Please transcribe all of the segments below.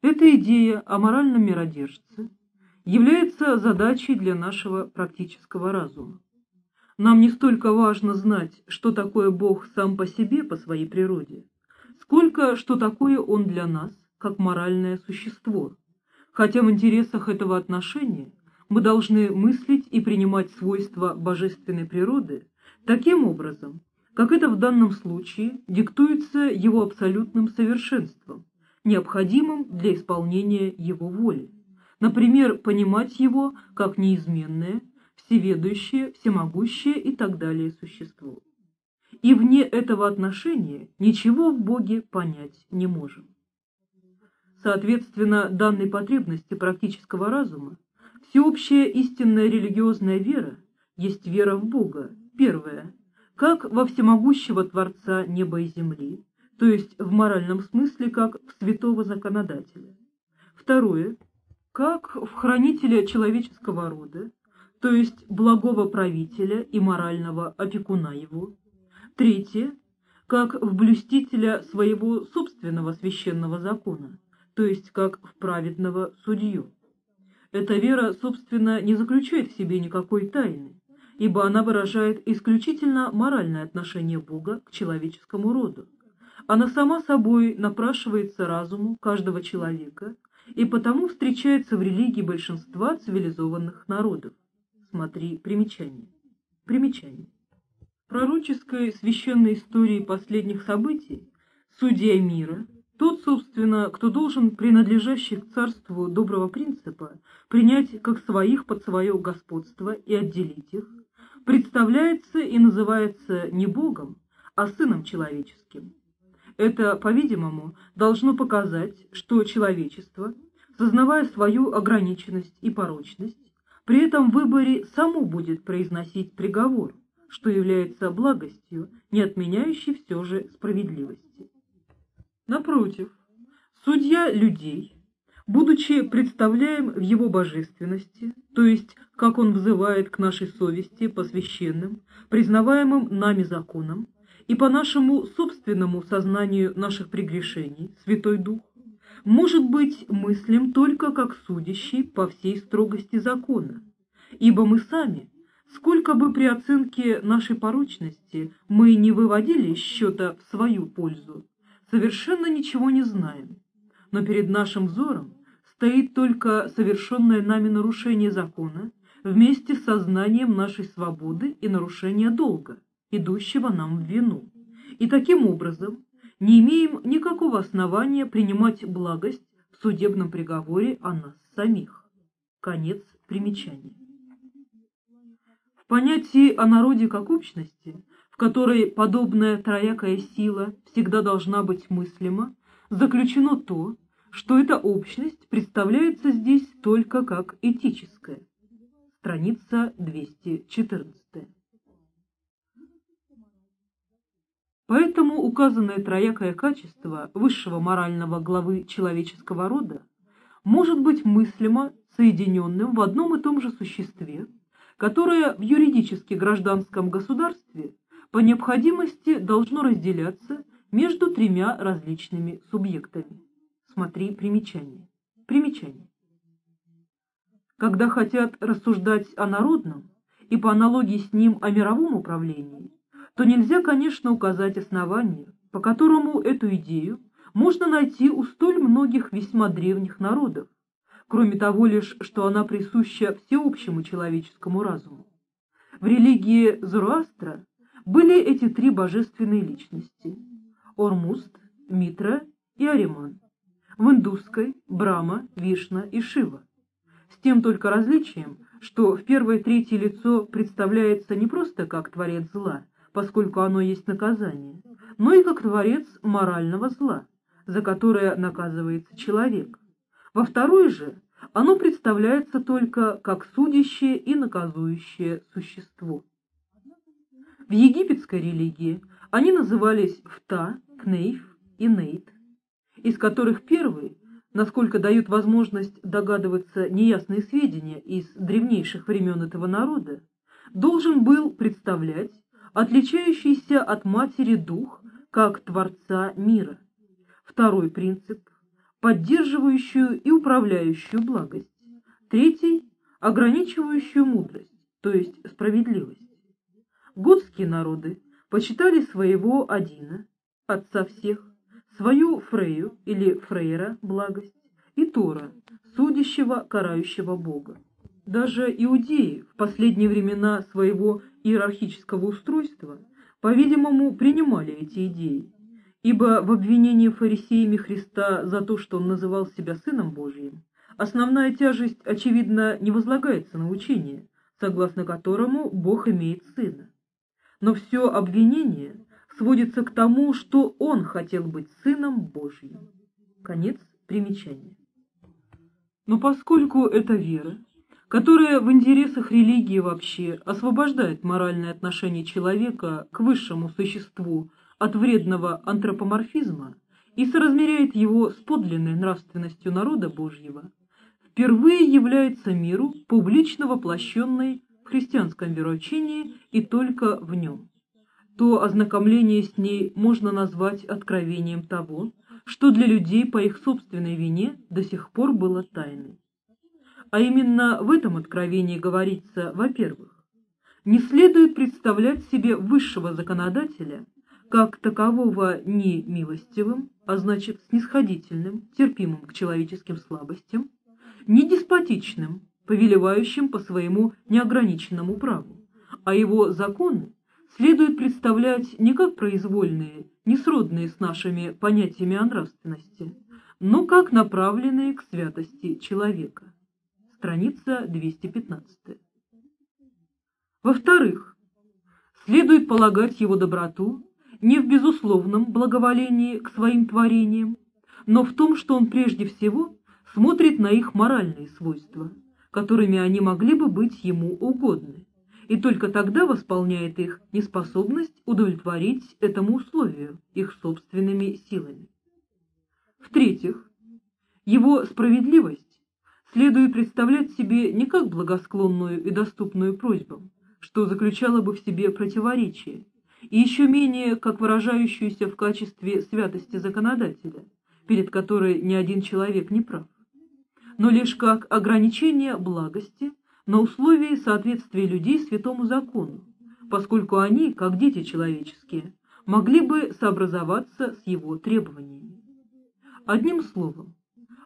Эта идея о моральном миродержце является задачей для нашего практического разума. Нам не столько важно знать, что такое Бог сам по себе, по своей природе, сколько что такое Он для нас, как моральное существо, хотя в интересах этого отношения мы должны мыслить и принимать свойства божественной природы таким образом, как это в данном случае диктуется его абсолютным совершенством, необходимым для исполнения его воли. Например, понимать его как неизменное, всеведущее, всемогущее и так далее существо. И вне этого отношения ничего в Боге понять не можем. Соответственно, данной потребности практического разума, всеобщая истинная религиозная вера есть вера в Бога, первая, как во всемогущего Творца неба и земли, то есть в моральном смысле как святого законодателя. Второе, как в хранителя человеческого рода, то есть благого правителя и морального опекуна его. Третье, как в блюстителя своего собственного священного закона, то есть как в праведного судью. Эта вера, собственно, не заключает в себе никакой тайны, ибо она выражает исключительно моральное отношение Бога к человеческому роду. Она сама собой напрашивается разуму каждого человека и потому встречается в религии большинства цивилизованных народов. Смотри примечание. Примечание. В пророческой священной истории последних событий судья мира – тот, собственно, кто должен принадлежащих к царству доброго принципа принять как своих под свое господство и отделить их, представляется и называется не Богом, а Сыном Человеческим. Это, по-видимому, должно показать, что человечество, сознавая свою ограниченность и порочность, при этом выборе само будет произносить приговор, что является благостью, не отменяющей все же справедливости. Напротив, судья людей, будучи представляем в его божественности, то есть как он взывает к нашей совести по священным, признаваемым нами законам, и по нашему собственному сознанию наших прегрешений, Святой Дух, может быть мыслим только как судящий по всей строгости закона, ибо мы сами, сколько бы при оценке нашей порочности мы не выводили счета в свою пользу, совершенно ничего не знаем, но перед нашим взором стоит только совершенное нами нарушение закона вместе с сознанием нашей свободы и нарушения долга, идущего нам в вину. И таким образом не имеем никакого основания принимать благость в судебном приговоре о нас самих. Конец примечания. В понятии о народе как общности которой подобная троякая сила всегда должна быть мыслима, заключено то, что эта общность представляется здесь только как этическая. Страница 214. Поэтому указанное троякое качество высшего морального главы человеческого рода может быть мыслимо соединенным в одном и том же существе, которое в юридически гражданском государстве по необходимости должно разделяться между тремя различными субъектами. Смотри примечание. Примечание. Когда хотят рассуждать о народном и по аналогии с ним о мировом управлении, то нельзя, конечно, указать основание, по которому эту идею можно найти у столь многих весьма древних народов, кроме того лишь, что она присуща всеобщему человеческому разуму. В религии Зороастра были эти три божественные личности – Ормуст, Митра и Ариман. В индусской – Брама, Вишна и Шива. С тем только различием, что в первое третье лицо представляется не просто как творец зла, поскольку оно есть наказание, но и как творец морального зла, за которое наказывается человек. Во второй же оно представляется только как судящее и наказующее существо. В египетской религии они назывались Фта, Кнейф и Нейт, из которых первый, насколько дают возможность догадываться неясные сведения из древнейших времен этого народа, должен был представлять отличающийся от матери дух как Творца мира. Второй принцип поддерживающую и управляющую благость. Третий – ограничивающую мудрость, то есть справедливость. Готские народы почитали своего Одина, отца всех, свою Фрею или Фрейра, благость, и Тора, судящего, карающего Бога. Даже иудеи в последние времена своего иерархического устройства, по-видимому, принимали эти идеи, ибо в обвинении фарисеями Христа за то, что он называл себя Сыном Божьим, основная тяжесть, очевидно, не возлагается на учение, согласно которому Бог имеет Сына. Но все обвинение сводится к тому, что он хотел быть Сыном Божьим. Конец примечания. Но поскольку это вера, которая в интересах религии вообще освобождает моральное отношение человека к высшему существу от вредного антропоморфизма и соразмеряет его с подлинной нравственностью народа Божьего, впервые является миру публично воплощенной в христианском вероучении и только в нем. То ознакомление с ней можно назвать откровением того, что для людей по их собственной вине до сих пор было тайной. А именно в этом откровении говорится, во-первых, не следует представлять себе высшего законодателя как такового не милостивым, а значит снисходительным, терпимым к человеческим слабостям, не деспотичным, повелевающим по своему неограниченному праву, а его законы следует представлять не как произвольные, не сродные с нашими понятиями о нравственности, но как направленные к святости человека. Страница 215. Во-вторых, следует полагать его доброту не в безусловном благоволении к своим творениям, но в том, что он прежде всего смотрит на их моральные свойства, которыми они могли бы быть ему угодны и только тогда восполняет их неспособность удовлетворить этому условию их собственными силами. В-третьих, его справедливость следует представлять себе не как благосклонную и доступную просьбу, что заключало бы в себе противоречие, и еще менее как выражающуюся в качестве святости законодателя, перед которой ни один человек не прав, но лишь как ограничение благости на условии соответствия людей святому закону, поскольку они, как дети человеческие, могли бы сообразоваться с его требованиями. Одним словом,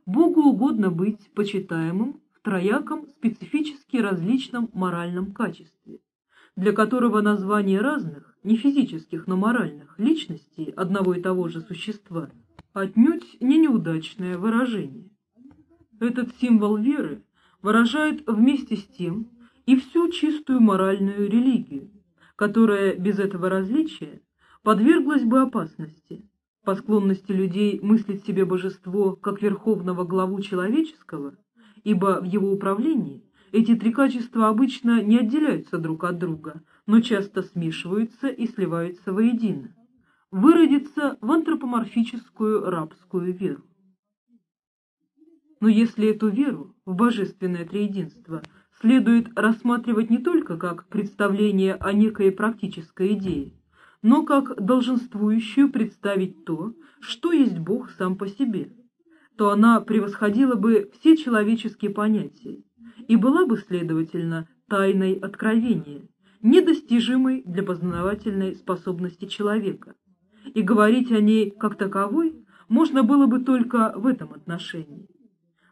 Богу угодно быть почитаемым в трояком специфически различном моральном качестве, для которого название разных, не физических, но моральных, личностей одного и того же существа отнюдь не неудачное выражение. Этот символ веры выражает вместе с тем и всю чистую моральную религию, которая без этого различия подверглась бы опасности, по склонности людей мыслить себе божество как верховного главу человеческого, ибо в его управлении эти три качества обычно не отделяются друг от друга, но часто смешиваются и сливаются воедино, выродится в антропоморфическую рабскую веру. Но если эту веру в божественное триединство следует рассматривать не только как представление о некой практической идее, но как долженствующую представить то, что есть Бог сам по себе, то она превосходила бы все человеческие понятия и была бы, следовательно, тайной откровения, недостижимой для познавательной способности человека. И говорить о ней как таковой можно было бы только в этом отношении.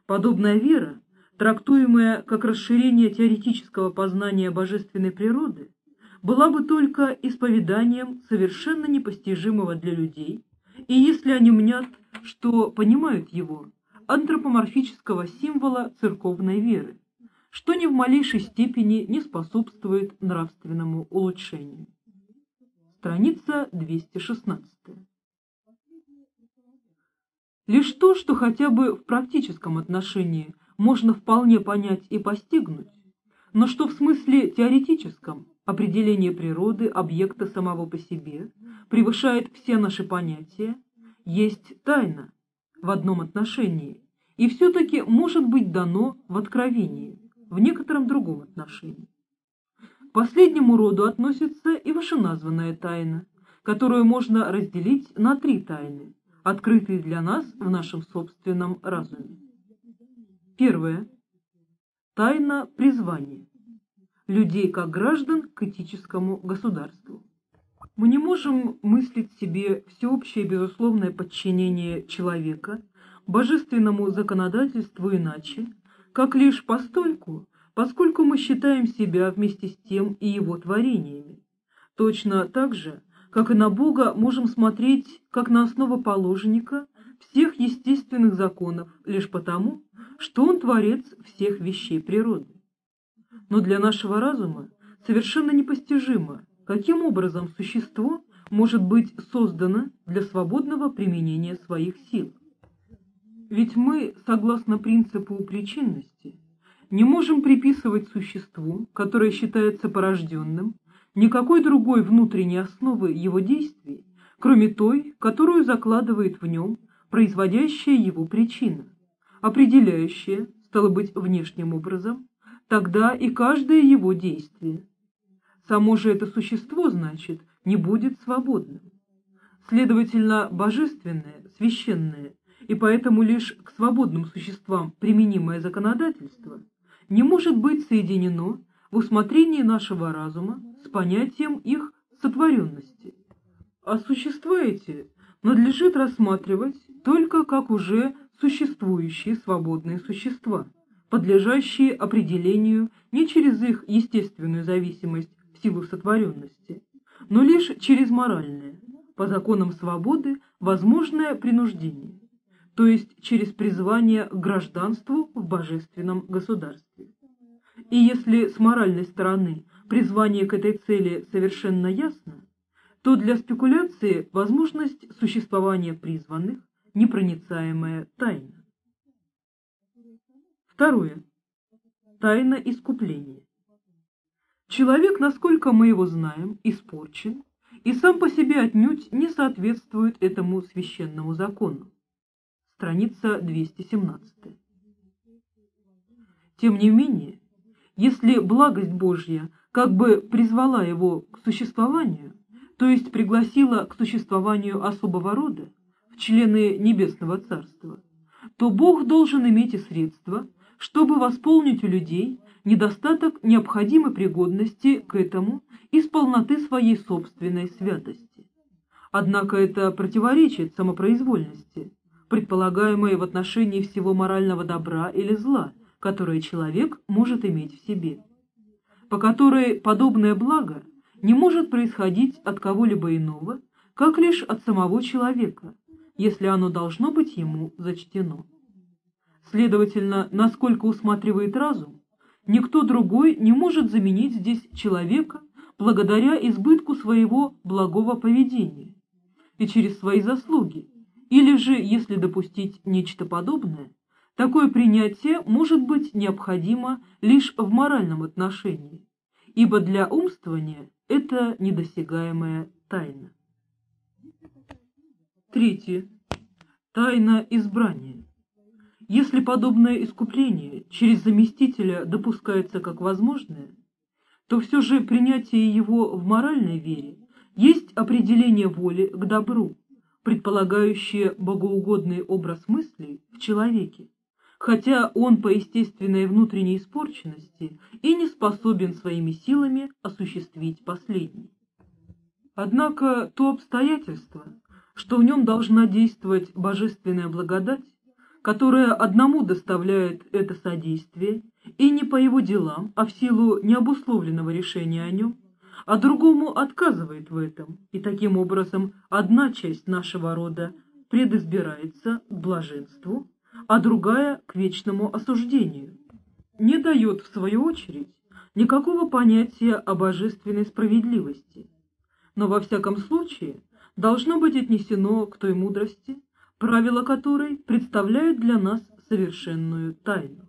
Подобная вера, трактуемая как расширение теоретического познания божественной природы, была бы только исповеданием совершенно непостижимого для людей, и если они мнят, что понимают его, антропоморфического символа церковной веры, что ни в малейшей степени не способствует нравственному улучшению. Страница 216. Лишь то, что хотя бы в практическом отношении можно вполне понять и постигнуть, но что в смысле теоретическом определение природы объекта самого по себе превышает все наши понятия, есть тайна в одном отношении и все-таки может быть дано в откровении в некотором другом отношении. К последнему роду относится и вышеназванная тайна, которую можно разделить на три тайны открытые для нас в нашем собственном разуме. Первое. Тайна призвания. Людей как граждан к этическому государству. Мы не можем мыслить себе всеобщее безусловное подчинение человека божественному законодательству иначе, как лишь постольку, поскольку мы считаем себя вместе с тем и его творениями. Точно так же, как и на Бога можем смотреть как на основоположника всех естественных законов лишь потому, что Он творец всех вещей природы. Но для нашего разума совершенно непостижимо, каким образом существо может быть создано для свободного применения своих сил. Ведь мы, согласно принципу причинности, не можем приписывать существу, которое считается порожденным, никакой другой внутренней основы его действий, кроме той, которую закладывает в нем производящая его причина, определяющая, стало быть, внешним образом, тогда и каждое его действие. Само же это существо, значит, не будет свободным. Следовательно, божественное, священное и поэтому лишь к свободным существам применимое законодательство не может быть соединено в усмотрении нашего разума с понятием их сотворенности. А существа эти надлежит рассматривать только как уже существующие свободные существа, подлежащие определению не через их естественную зависимость в силу сотворенности, но лишь через моральное, по законам свободы, возможное принуждение то есть через призвание к гражданству в божественном государстве. И если с моральной стороны призвание к этой цели совершенно ясно, то для спекуляции возможность существования призванных – непроницаемая тайна. Второе. Тайна искупления. Человек, насколько мы его знаем, испорчен и сам по себе отнюдь не соответствует этому священному закону страница 217. Тем не менее, если благость Божья как бы призвала его к существованию, то есть пригласила к существованию особого рода, в члены Небесного Царства, то Бог должен иметь и средства, чтобы восполнить у людей недостаток необходимой пригодности к этому из полноты своей собственной святости. Однако это противоречит самопроизвольности, предполагаемые в отношении всего морального добра или зла, которое человек может иметь в себе, по которой подобное благо не может происходить от кого-либо иного, как лишь от самого человека, если оно должно быть ему зачтено. Следовательно, насколько усматривает разум, никто другой не может заменить здесь человека благодаря избытку своего благого поведения и через свои заслуги, или же, если допустить нечто подобное, такое принятие может быть необходимо лишь в моральном отношении, ибо для умствования это недосягаемая тайна. Третье. Тайна избрания. Если подобное искупление через заместителя допускается как возможное, то все же принятие его в моральной вере есть определение воли к добру, предполагающее богоугодный образ мыслей в человеке, хотя он по естественной внутренней испорченности и не способен своими силами осуществить последний. Однако то обстоятельство, что в нем должна действовать божественная благодать, которая одному доставляет это содействие, и не по его делам, а в силу необусловленного решения о нем, а другому отказывает в этом, и таким образом одна часть нашего рода предизбирается к блаженству, а другая — к вечному осуждению. Не дает, в свою очередь, никакого понятия о божественной справедливости, но во всяком случае должно быть отнесено к той мудрости, правила которой представляют для нас совершенную тайну.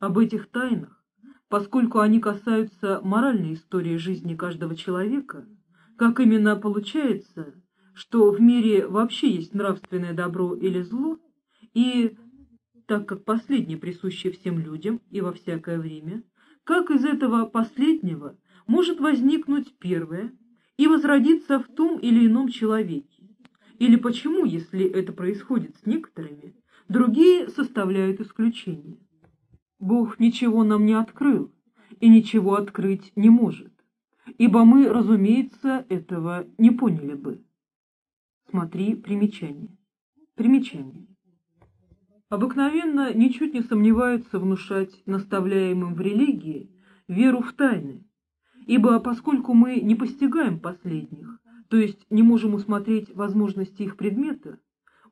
Об этих тайнах поскольку они касаются моральной истории жизни каждого человека, как именно получается, что в мире вообще есть нравственное добро или зло, и так как последнее присуще всем людям и во всякое время, как из этого последнего может возникнуть первое и возродиться в том или ином человеке, Или почему, если это происходит с некоторыми, другие составляют исключение? Бог ничего нам не открыл и ничего открыть не может, ибо мы, разумеется, этого не поняли бы. Смотри примечание. Примечание. Обыкновенно ничуть не сомневаются внушать наставляемым в религии веру в тайны, ибо поскольку мы не постигаем последних, то есть не можем усмотреть возможности их предмета,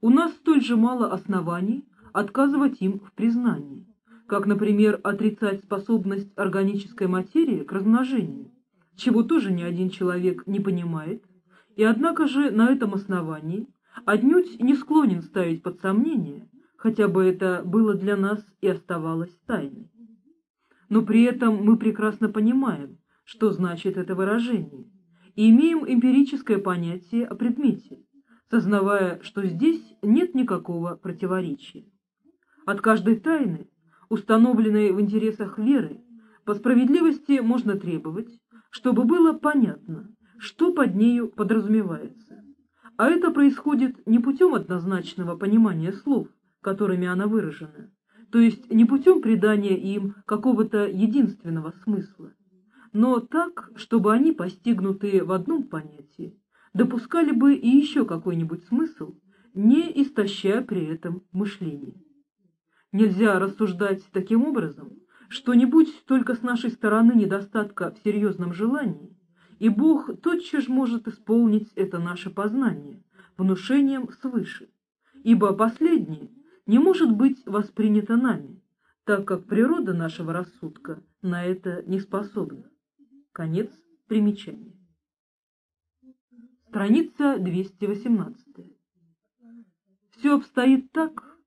у нас столь же мало оснований отказывать им в признании, как, например, отрицать способность органической материи к размножению, чего тоже ни один человек не понимает, и однако же на этом основании отнюдь не склонен ставить под сомнение хотя бы это было для нас и оставалось тайной. Но при этом мы прекрасно понимаем, что значит это выражение, и имеем эмпирическое понятие о предмете, сознавая, что здесь нет никакого противоречия. От каждой тайны, установленной в интересах веры, по справедливости можно требовать, чтобы было понятно, что под нею подразумевается. А это происходит не путем однозначного понимания слов, которыми она выражена, то есть не путем придания им какого-то единственного смысла, но так, чтобы они, постигнутые в одном понятии, допускали бы и еще какой-нибудь смысл, не истощая при этом мышление. Нельзя рассуждать таким образом, что не будь только с нашей стороны недостатка в серьезном желании, и Бог тотчас может исполнить это наше познание внушением свыше, ибо последнее не может быть воспринято нами, так как природа нашего рассудка на это не способна. Конец примечания. Страница 218. Все обстоит так,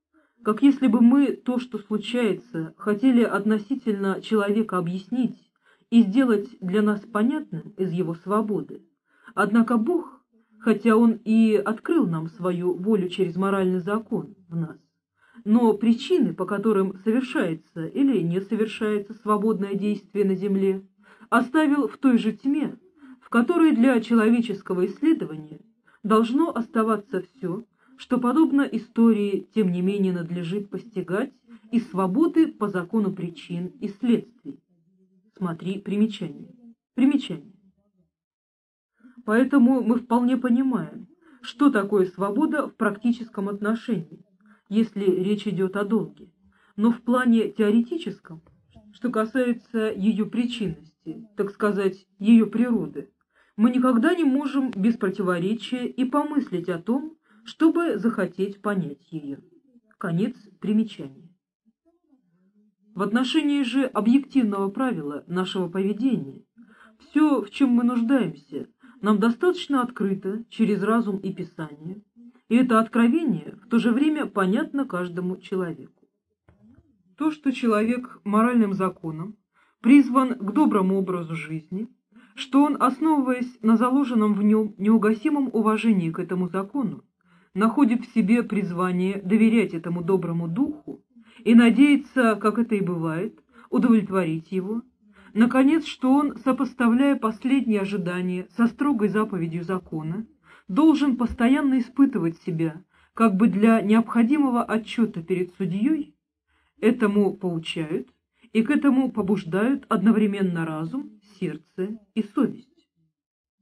как если бы мы то, что случается, хотели относительно человека объяснить и сделать для нас понятным из его свободы. Однако Бог, хотя Он и открыл нам свою волю через моральный закон в нас, но причины, по которым совершается или не совершается свободное действие на Земле, оставил в той же тьме, в которой для человеческого исследования должно оставаться все, что, подобно истории, тем не менее надлежит постигать из свободы по закону причин и следствий. Смотри примечание. Примечание. Поэтому мы вполне понимаем, что такое свобода в практическом отношении, если речь идет о долге. Но в плане теоретическом, что касается ее причинности, так сказать, ее природы, мы никогда не можем без противоречия и помыслить о том, чтобы захотеть понять ее. Конец примечания. В отношении же объективного правила нашего поведения, все, в чем мы нуждаемся, нам достаточно открыто через разум и Писание, и это откровение в то же время понятно каждому человеку. То, что человек моральным законом призван к доброму образу жизни, что он, основываясь на заложенном в нем неугасимом уважении к этому закону, находит в себе призвание доверять этому доброму духу и надеяться, как это и бывает, удовлетворить его, наконец, что он, сопоставляя последние ожидания со строгой заповедью закона, должен постоянно испытывать себя, как бы для необходимого отчета перед судьей, этому поучают и к этому побуждают одновременно разум, сердце и совесть.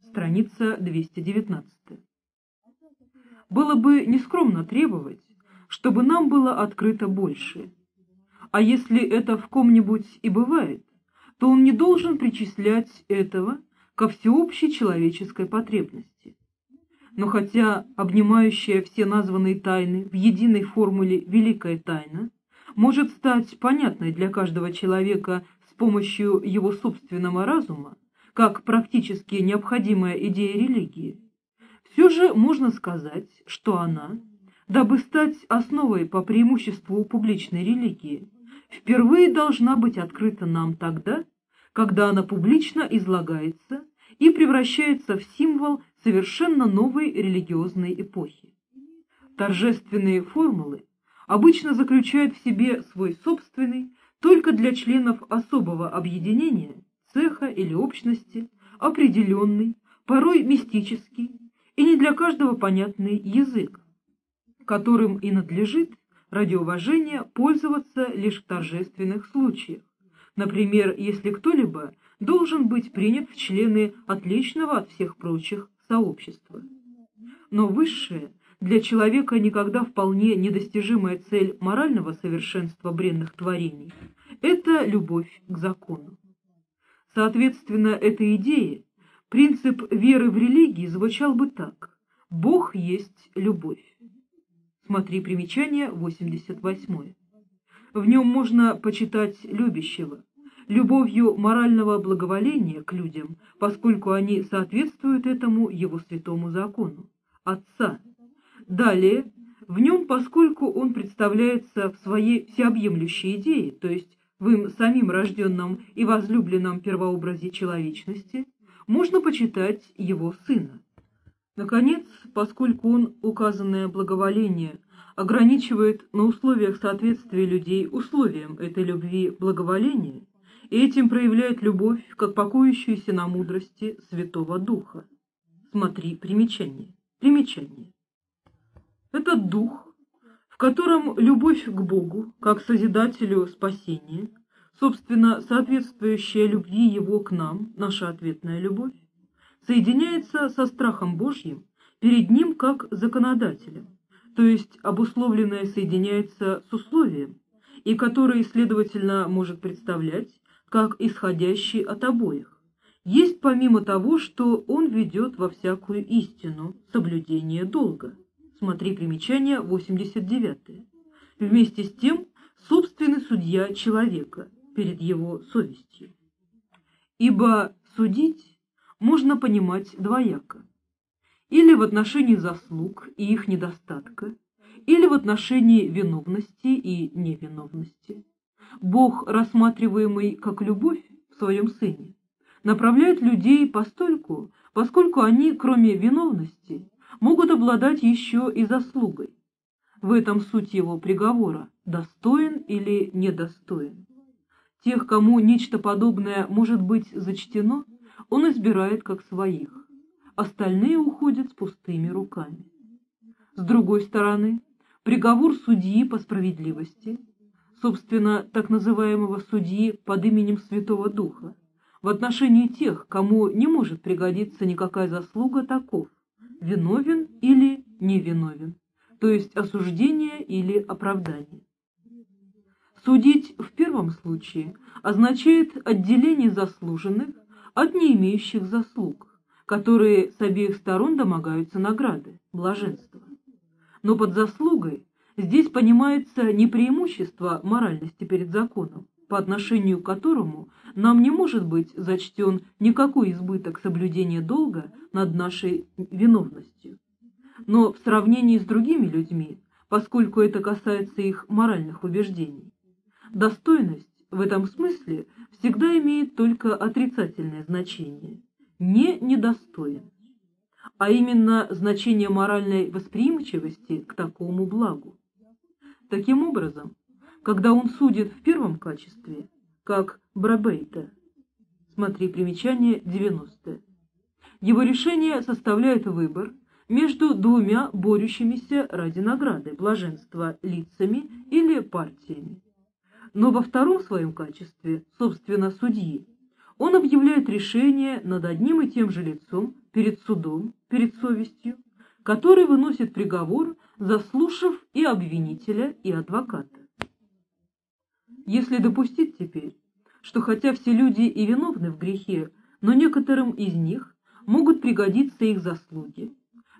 Страница 219. Было бы нескромно требовать, чтобы нам было открыто больше. А если это в ком-нибудь и бывает, то он не должен причислять этого ко всеобщей человеческой потребности. Но хотя обнимающая все названные тайны в единой формуле «великая тайна» может стать понятной для каждого человека с помощью его собственного разума, как практически необходимая идея религии, все же можно сказать, что она, дабы стать основой по преимуществу публичной религии, впервые должна быть открыта нам тогда, когда она публично излагается и превращается в символ совершенно новой религиозной эпохи. Торжественные формулы обычно заключают в себе свой собственный, только для членов особого объединения, цеха или общности, определенный, порой мистический и не для каждого понятный язык, которым и надлежит ради уважения пользоваться лишь в торжественных случаях. Например, если кто-либо должен быть принят в члены отличного от всех прочих сообщества. Но высшее, для человека никогда вполне недостижимая цель морального совершенства бренных творений – это любовь к закону. Соответственно, этой идее принцип веры в религии звучал бы так – Бог есть любовь. Смотри примечание 88. В нем можно почитать любящего, любовью морального благоволения к людям, поскольку они соответствуют этому его святому закону, Отца. Далее, в нем, поскольку он представляется в своей всеобъемлющей идее, то есть в им самим рожденном и возлюбленном первообразе человечности, можно почитать его Сына. Наконец, поскольку он указанное благоволение ограничивает на условиях соответствия людей условиям этой любви благоволения, и этим проявляет любовь, как покоящуюся на мудрости Святого Духа. Смотри примечание. Примечание. Этот Дух, в котором любовь к Богу, как Созидателю спасения, собственно, соответствующая любви Его к нам, наша ответная любовь, соединяется со страхом Божьим перед Ним как законодателем, то есть обусловленное соединяется с условием, и которое, следовательно, может представлять как исходящий от обоих. Есть помимо того, что он ведет во всякую истину, соблюдение долга. Смотри примечание 89. Вместе с тем, собственный судья человека перед его совестью. Ибо судить можно понимать двояко. Или в отношении заслуг и их недостатка, или в отношении виновности и невиновности. Бог, рассматриваемый как любовь в своем Сыне, направляет людей постольку, поскольку они, кроме виновности, могут обладать еще и заслугой. В этом суть его приговора – достоин или недостоин. Тех, кому нечто подобное может быть зачтено – он избирает как своих, остальные уходят с пустыми руками. С другой стороны, приговор судьи по справедливости, собственно, так называемого судьи под именем Святого Духа, в отношении тех, кому не может пригодиться никакая заслуга, таков – виновен или невиновен, то есть осуждение или оправдание. Судить в первом случае означает отделение заслуженных от не имеющих заслуг, которые с обеих сторон домогаются награды, блаженства. Но под заслугой здесь понимается не преимущество моральности перед законом, по отношению к которому нам не может быть зачтен никакой избыток соблюдения долга над нашей виновностью. Но в сравнении с другими людьми, поскольку это касается их моральных убеждений, достойность в этом смысле всегда имеет только отрицательное значение, не недостоин, а именно значение моральной восприимчивости к такому благу. Таким образом, когда он судит в первом качестве, как Брабейта, смотри примечание 90, его решение составляет выбор между двумя борющимися ради награды, блаженства лицами или партиями. Но во втором своем качестве, собственно, судьи, он объявляет решение над одним и тем же лицом перед судом, перед совестью, который выносит приговор, заслушав и обвинителя, и адвоката. Если допустить теперь, что хотя все люди и виновны в грехе, но некоторым из них могут пригодиться их заслуги,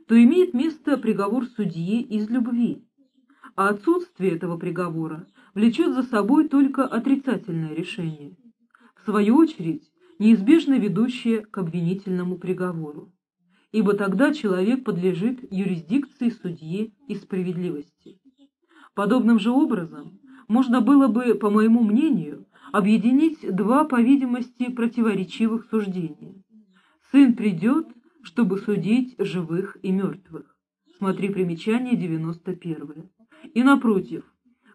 то имеет место приговор судьи из любви, а отсутствие этого приговора влечет за собой только отрицательное решение, в свою очередь неизбежно ведущее к обвинительному приговору, ибо тогда человек подлежит юрисдикции судьи и справедливости. Подобным же образом можно было бы, по моему мнению, объединить два, по видимости, противоречивых суждения. Сын придет, чтобы судить живых и мертвых. Смотри примечание 91. И напротив,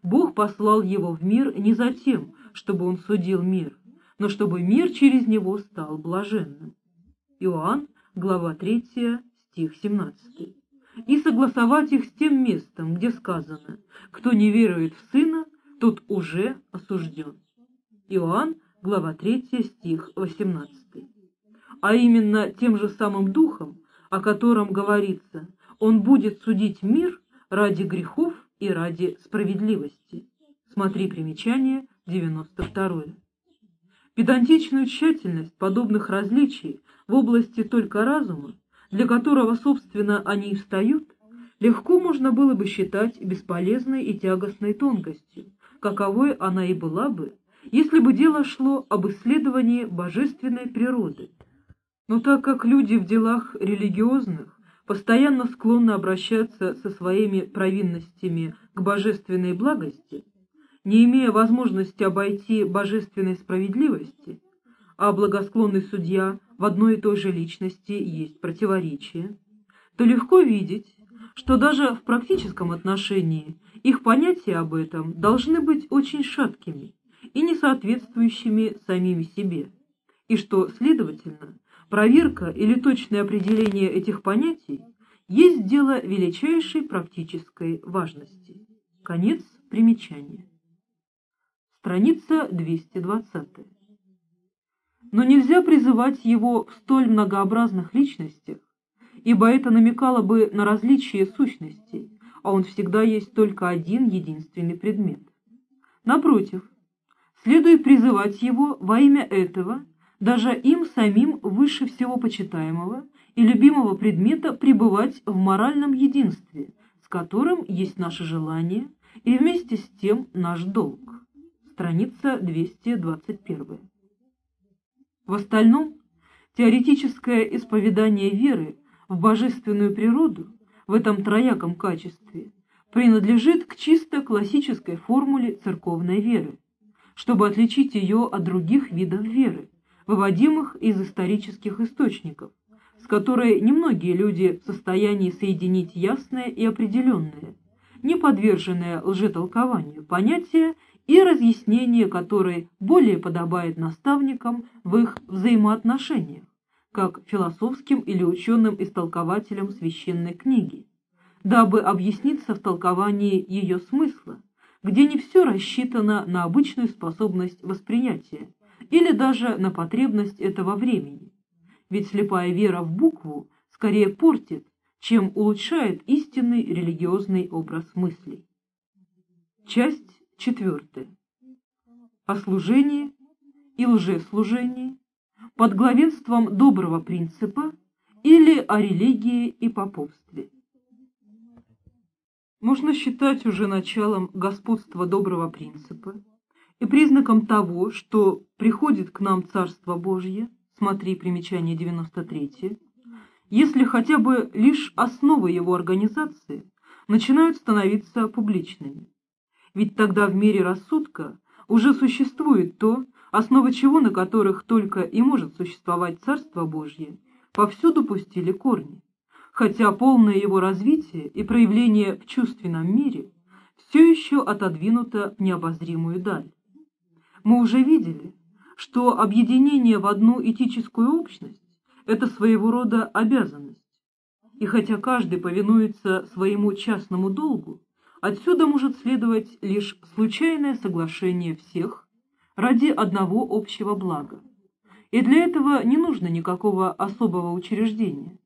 Бог послал его в мир не за тем, чтобы он судил мир, но чтобы мир через него стал блаженным. Иоанн, глава 3, стих 17, и согласовать их с тем местом, где сказано «Кто не верует в Сына, тот уже осужден». Иоанн, глава 3, стих 18. А именно тем же самым духом, о котором говорится «Он будет судить мир ради грехов и ради справедливости». Смотри примечание 92. Педантичную тщательность подобных различий в области только разума, для которого, собственно, они и встают, легко можно было бы считать бесполезной и тягостной тонкостью, каковой она и была бы, если бы дело шло об исследовании божественной природы. Но так как люди в делах религиозных постоянно склонны обращаться со своими провинностями к божественной благости, не имея возможности обойти божественной справедливости, а благосклонный судья в одной и той же личности есть противоречие, то легко видеть, что даже в практическом отношении их понятия об этом должны быть очень шаткими и не соответствующими самими себе, и что, следовательно, проверка или точное определение этих понятий есть дело величайшей практической важности. Конец примечания. Страница 220. Но нельзя призывать его в столь многообразных личностях, ибо это намекало бы на различие сущностей, а он всегда есть только один единственный предмет. Напротив, следует призывать его во имя этого, даже им самим выше всего почитаемого и любимого предмета пребывать в моральном единстве, с которым есть наше желание и вместе с тем наш долг страница 221. В остальном, теоретическое исповедание веры в божественную природу в этом трояком качестве принадлежит к чисто классической формуле церковной веры, чтобы отличить ее от других видов веры, выводимых из исторических источников, с которой немногие люди в состоянии соединить ясное и определенное, не подверженное лжетолкованию понятие и разъяснение которой более подобает наставникам в их взаимоотношениях, как философским или ученым истолкователям священной книги, дабы объясниться в толковании ее смысла, где не все рассчитано на обычную способность восприятия или даже на потребность этого времени. Ведь слепая вера в букву скорее портит, чем улучшает истинный религиозный образ мыслей. Часть Четвертое. О служении и лжеслужении под главенством доброго принципа или о религии и поповстве. Можно считать уже началом господства доброго принципа и признаком того, что приходит к нам Царство Божье, смотри примечание 93, если хотя бы лишь основы его организации начинают становиться публичными ведь тогда в мире рассудка уже существует то, основы чего, на которых только и может существовать Царство Божье, повсюду пустили корни, хотя полное его развитие и проявление в чувственном мире все еще отодвинуто в необозримую даль. Мы уже видели, что объединение в одну этическую общность – это своего рода обязанность, и хотя каждый повинуется своему частному долгу, Отсюда может следовать лишь случайное соглашение всех ради одного общего блага. И для этого не нужно никакого особого учреждения.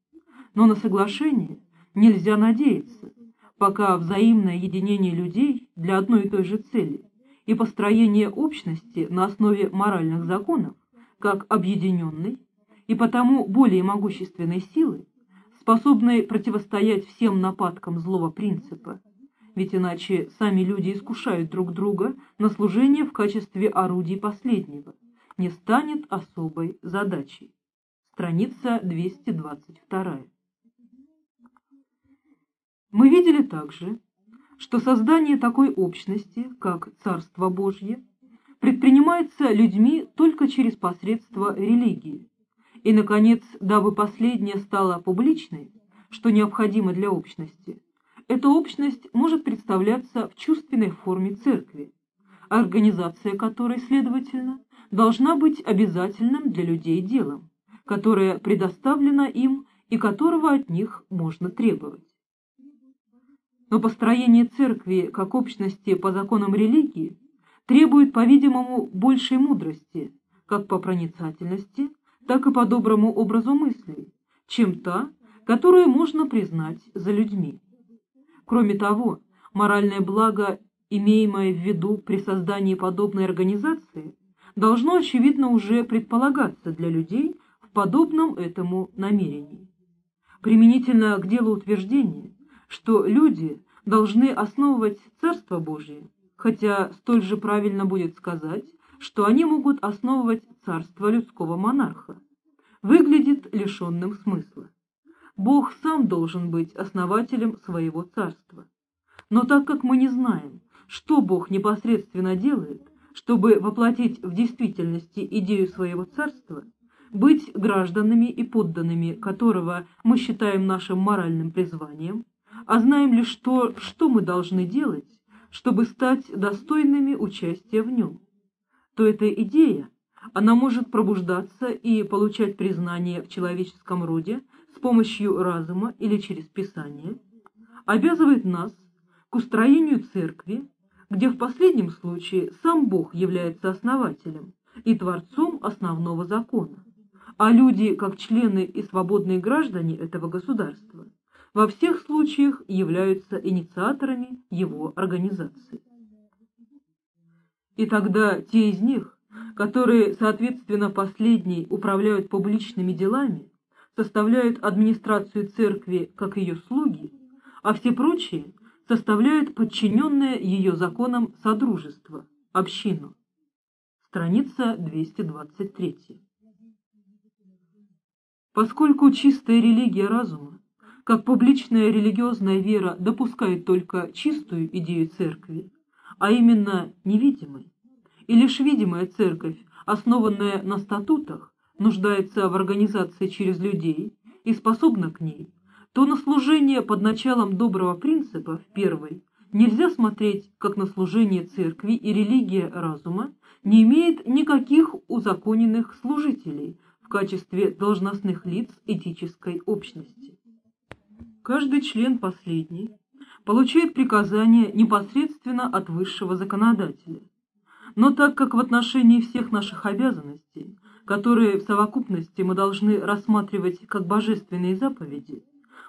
Но на соглашение нельзя надеяться, пока взаимное единение людей для одной и той же цели и построение общности на основе моральных законов, как объединенной и потому более могущественной силы, способной противостоять всем нападкам злого принципа, ведь иначе сами люди искушают друг друга на служение в качестве орудий последнего, не станет особой задачей. Страница 222. Мы видели также, что создание такой общности, как Царство Божье, предпринимается людьми только через посредство религии, и, наконец, дабы последняя стала публичной, что необходимо для общности, эта общность может представляться в чувственной форме церкви, организация которой, следовательно, должна быть обязательным для людей делом, которое предоставлено им и которого от них можно требовать. Но построение церкви как общности по законам религии требует, по-видимому, большей мудрости, как по проницательности, так и по доброму образу мыслей, чем та, которую можно признать за людьми. Кроме того, моральное благо, имеемое в виду при создании подобной организации, должно, очевидно, уже предполагаться для людей в подобном этому намерении. Применительно к делу утверждения, что люди должны основывать Царство Божие, хотя столь же правильно будет сказать, что они могут основывать царство людского монарха, выглядит лишенным смысла. Бог сам должен быть основателем своего царства. Но так как мы не знаем, что Бог непосредственно делает, чтобы воплотить в действительности идею своего царства, быть гражданами и подданными которого мы считаем нашим моральным призванием, а знаем лишь то, что мы должны делать, чтобы стать достойными участия в нем, то эта идея, она может пробуждаться и получать признание в человеческом роде с помощью разума или через Писание, обязывает нас к устроению церкви, где в последнем случае сам Бог является основателем и творцом основного закона, а люди, как члены и свободные граждане этого государства, во всех случаях являются инициаторами его организации. И тогда те из них, которые, соответственно, последней управляют публичными делами, составляют администрацию церкви как ее слуги, а все прочие составляют подчиненное ее законам Содружество, общину. Страница 223. Поскольку чистая религия разума как публичная религиозная вера допускает только чистую идею церкви, а именно невидимой, и лишь видимая церковь, основанная на статутах, нуждается в организации через людей и способна к ней, то на служение под началом доброго принципа в первой нельзя смотреть как на служение церкви и религия разума не имеет никаких узаконенных служителей в качестве должностных лиц этической общности. Каждый член последней получает приказание непосредственно от высшего законодателя. Но так как в отношении всех наших обязанностей, которые в совокупности мы должны рассматривать как божественные заповеди,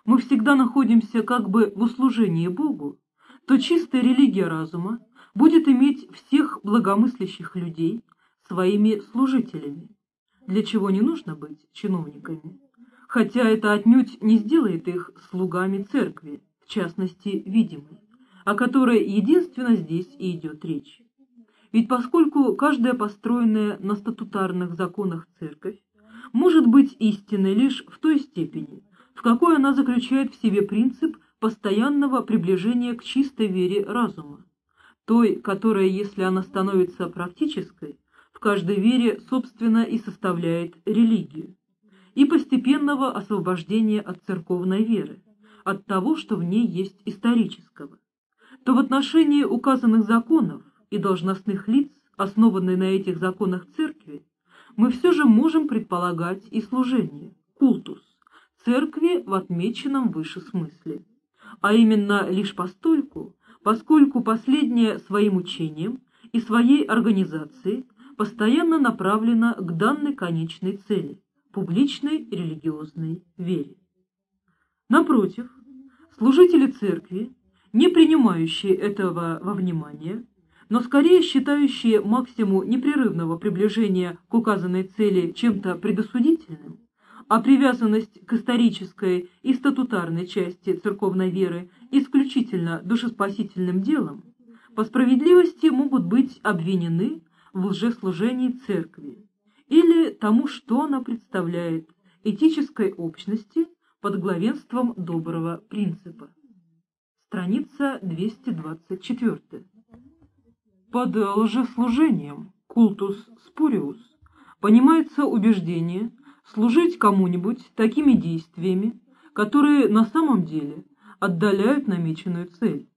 мы всегда находимся как бы в услужении Богу, то чистая религия разума будет иметь всех благомыслящих людей своими служителями, для чего не нужно быть чиновниками хотя это отнюдь не сделает их слугами церкви, в частности, видимой, о которой единственно здесь и идет речь. Ведь поскольку каждая построенная на статутарных законах церковь может быть истинной лишь в той степени, в какой она заключает в себе принцип постоянного приближения к чистой вере разума, той, которая, если она становится практической, в каждой вере, собственно, и составляет религию и постепенного освобождения от церковной веры, от того, что в ней есть исторического, то в отношении указанных законов и должностных лиц, основанной на этих законах церкви, мы все же можем предполагать и служение, культус, церкви в отмеченном выше смысле, а именно лишь постольку, поскольку последняя своим учением и своей организацией постоянно направлена к данной конечной цели – публичной религиозной вере. Напротив, служители церкви, не принимающие этого во внимание, но скорее считающие максимум непрерывного приближения к указанной цели чем-то предосудительным, а привязанность к исторической и статутарной части церковной веры исключительно душеспасительным делом, по справедливости могут быть обвинены в лжеслужении церкви, или тому, что она представляет, этической общности под главенством доброго принципа. Страница 224. Под лжеслужением культус спуриус понимается убеждение служить кому-нибудь такими действиями, которые на самом деле отдаляют намеченную цель.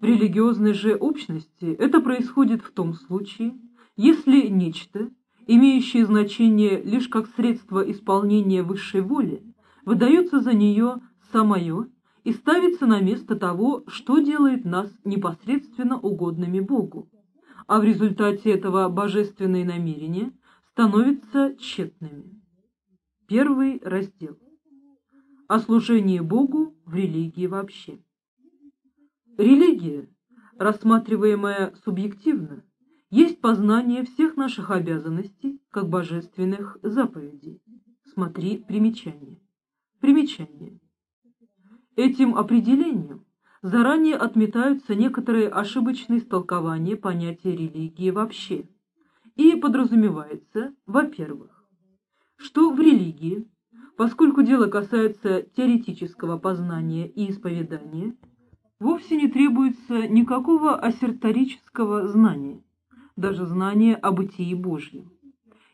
В религиозной же общности это происходит в том случае, если нечто – имеющие значение лишь как средство исполнения высшей воли, выдается за нее самое и ставится на место того, что делает нас непосредственно угодными Богу, а в результате этого божественные намерения становятся тщетными. Первый раздел. О служении Богу в религии вообще. Религия, рассматриваемая субъективно, есть познание всех наших обязанностей как божественных заповедей. Смотри примечание. Примечание. Этим определением заранее отметаются некоторые ошибочные истолкования понятия религии вообще. И подразумевается, во-первых, что в религии, поскольку дело касается теоретического познания и исповедания, вовсе не требуется никакого ассерторического знания, даже знания о бытии Божьем.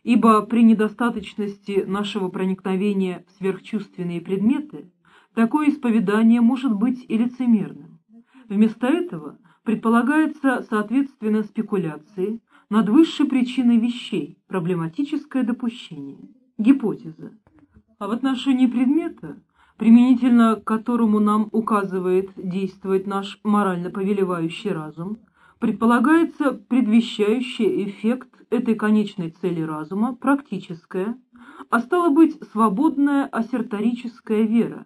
Ибо при недостаточности нашего проникновения в сверхчувственные предметы такое исповедание может быть и лицемерным. Вместо этого предполагается, соответственно, спекуляции над высшей причиной вещей, проблематическое допущение, гипотеза. А в отношении предмета, применительно к которому нам указывает действовать наш морально повелевающий разум, предполагается предвещающий эффект этой конечной цели разума, практическая, а стало быть, свободная ассерторическая вера,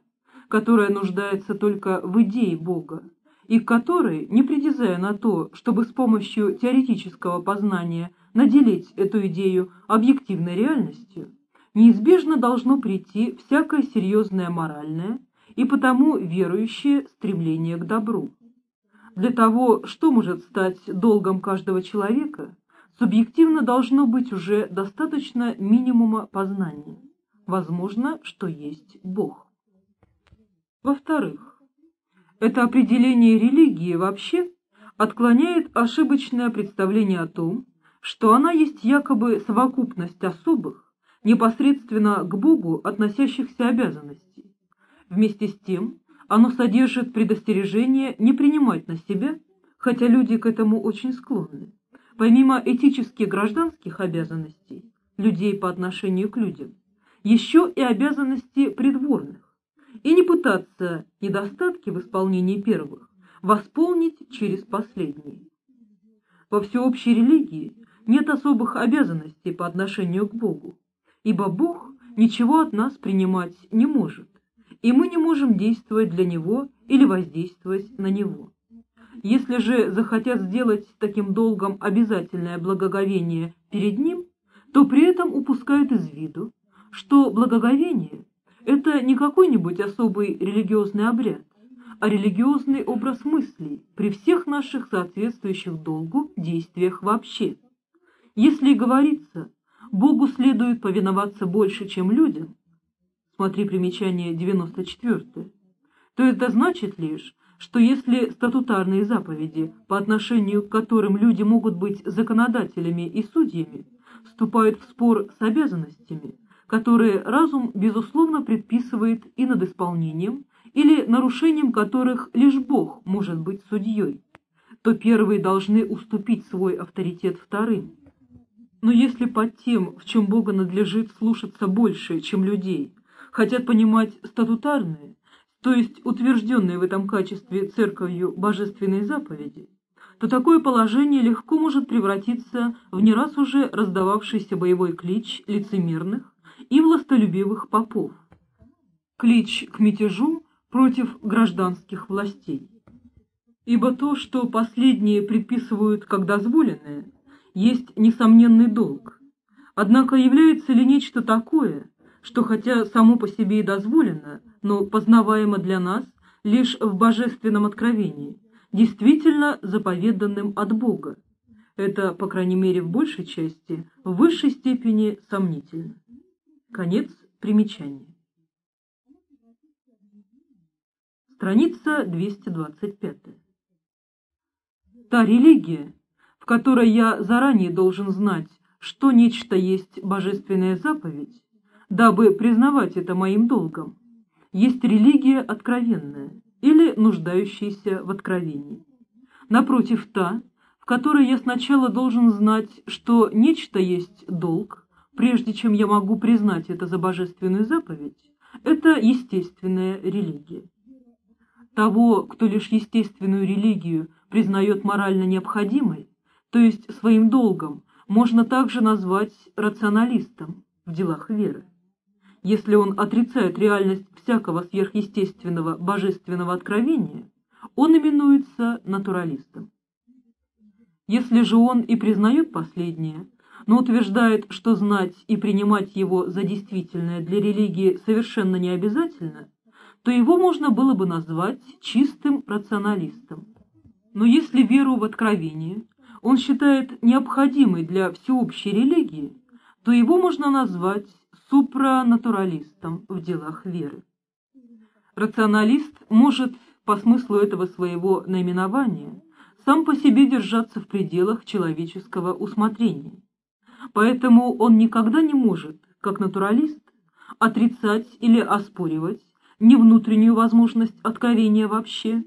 которая нуждается только в идее Бога, и к которой, не притязая на то, чтобы с помощью теоретического познания наделить эту идею объективной реальностью, неизбежно должно прийти всякое серьезное моральное и потому верующее стремление к добру. Для того, что может стать долгом каждого человека, субъективно должно быть уже достаточно минимума познания. Возможно, что есть Бог. Во-вторых, это определение религии вообще отклоняет ошибочное представление о том, что она есть якобы совокупность особых, непосредственно к Богу относящихся обязанностей. Вместе с тем, оно содержит предостережение не принимать на себя, хотя люди к этому очень склонны, помимо этических гражданских обязанностей, людей по отношению к людям, еще и обязанности придворных, и не пытаться недостатки в исполнении первых восполнить через последние. Во всеобщей религии нет особых обязанностей по отношению к Богу, ибо Бог ничего от нас принимать не может, и мы не можем действовать для Него или воздействовать на Него. Если же захотят сделать таким долгом обязательное благоговение перед Ним, то при этом упускают из виду, что благоговение – это не какой-нибудь особый религиозный обряд, а религиозный образ мыслей при всех наших соответствующих долгу действиях вообще. Если говорится, Богу следует повиноваться больше, чем людям, смотри примечание 94, то это значит лишь, что если статутарные заповеди, по отношению к которым люди могут быть законодателями и судьями, вступают в спор с обязанностями, которые разум, безусловно, предписывает и над исполнением, или нарушением которых лишь Бог может быть судьей, то первые должны уступить свой авторитет вторым. Но если под тем, в чем Бога надлежит слушаться больше, чем людей, хотят понимать статутарные, то есть утвержденные в этом качестве церковью божественные заповеди, то такое положение легко может превратиться в не раз уже раздававшийся боевой клич лицемерных и властолюбивых попов. Клич к мятежу против гражданских властей. Ибо то, что последние предписывают как дозволенное, есть несомненный долг. Однако является ли нечто такое, что хотя само по себе и дозволено, но познаваемо для нас лишь в божественном откровении, действительно заповеданным от Бога. Это, по крайней мере, в большей части, в высшей степени сомнительно. Конец примечания. Страница 225. Та религия, в которой я заранее должен знать, что нечто есть божественная заповедь, дабы признавать это моим долгом, есть религия откровенная или нуждающаяся в откровении. Напротив, та, в которой я сначала должен знать, что нечто есть долг, прежде чем я могу признать это за божественную заповедь, это естественная религия. Того, кто лишь естественную религию признает морально необходимой, то есть своим долгом, можно также назвать рационалистом в делах веры. Если он отрицает реальность всякого сверхъестественного божественного откровения, он именуется натуралистом. Если же он и признает последнее, но утверждает, что знать и принимать его за действительное для религии совершенно не обязательно, то его можно было бы назвать чистым рационалистом. Но если веру в откровение он считает необходимой для всеобщей религии, то его можно назвать супранатуралистом в делах веры. Рационалист может, по смыслу этого своего наименования, сам по себе держаться в пределах человеческого усмотрения. Поэтому он никогда не может, как натуралист, отрицать или оспоривать ни внутреннюю возможность откровения вообще,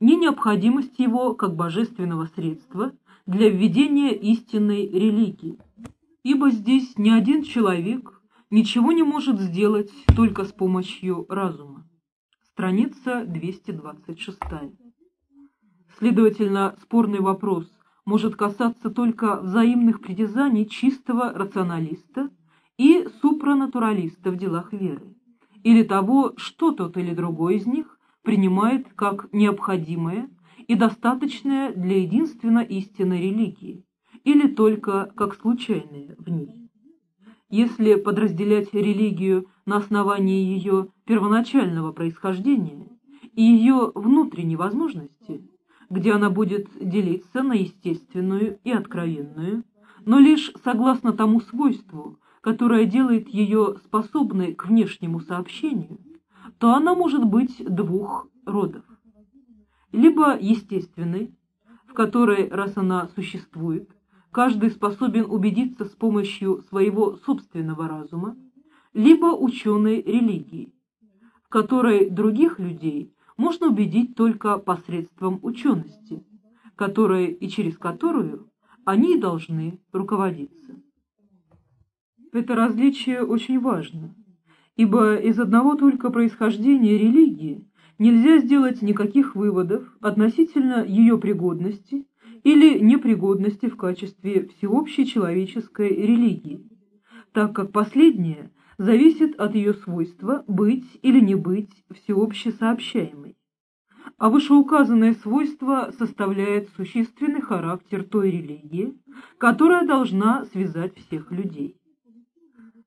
ни необходимость его как божественного средства для введения истинной религии. Ибо здесь ни один человек ничего не может сделать только с помощью разума. Страница 226. Следовательно, спорный вопрос может касаться только взаимных притязаний чистого рационалиста и супранатуралиста в делах веры, или того, что тот или другой из них принимает как необходимое и достаточное для единственно истинной религии, или только как случайное в ней. Если подразделять религию на основании ее первоначального происхождения и ее внутренней возможности, где она будет делиться на естественную и откровенную, но лишь согласно тому свойству, которое делает ее способной к внешнему сообщению, то она может быть двух родов. Либо естественной, в которой, раз она существует, каждый способен убедиться с помощью своего собственного разума, либо ученой религии, в которой других людей можно убедить только посредством учености, которой и через которую они должны руководиться. Это различие очень важно, ибо из одного только происхождения религии нельзя сделать никаких выводов относительно ее пригодности или непригодности в качестве всеобщей человеческой религии, так как последняя зависит от ее свойства быть или не быть всеобще сообщаемой. А вышеуказанное свойство составляет существенный характер той религии, которая должна связать всех людей.